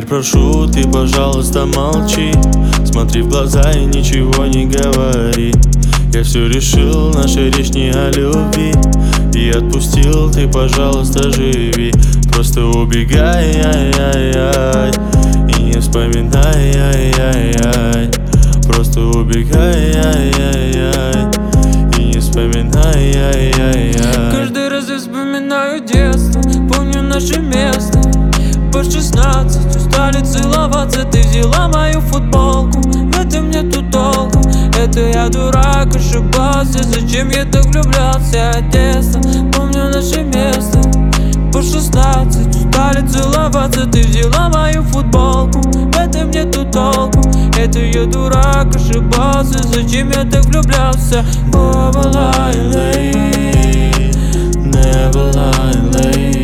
прошу, ты, пожалуйста, молчи. Смотри в глаза и ничего не говори. Я все решил, наша речь не о любви. И отпустил, ты, пожалуйста, живи. Просто убегай, ай, ай, ай И не вспоминай, ай, ай, ай Просто убегай, ай, ай, ай И не вспоминай, ай, ай, ай Каждый раз я вспоминаю детство Помню наше место. По 16 устали целоваться Ты взяла мою футболку. В этом нету толку? Это я дурак, ошибался Зачем я так влюблялся от Помню наше место По 16 устали целоваться Ты взяла мою футболку. В этом нету толку? Это я дурак, ошибался Зачем я так влюблялся Оба лай Never lie,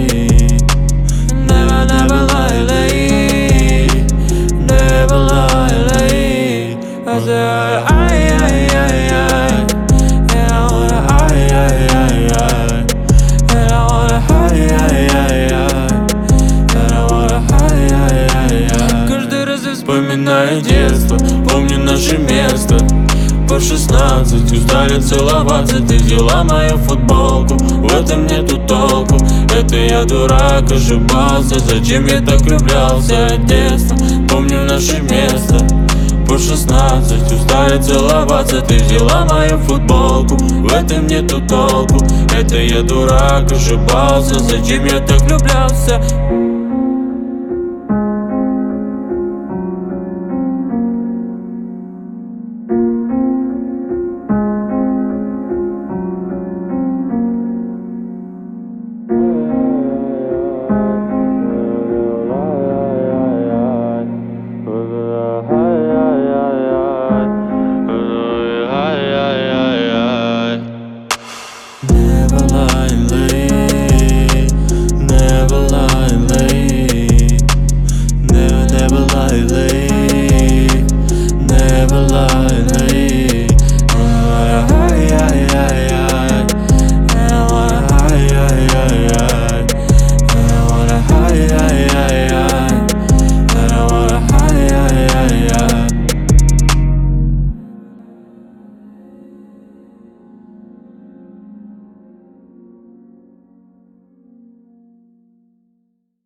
Каждый раз я вспоминаю детство, помню наше место. По 16 устали целоваться Ты взяла мою футболку. В этом нету толку Это я дурак, ошибался. Зачем я так влюблялся от детства? Помню наше место 16 устали целоваться Ты взяла мою футболку В этом нету толку. Это я дурак, ошибался Зачем я так влюблялся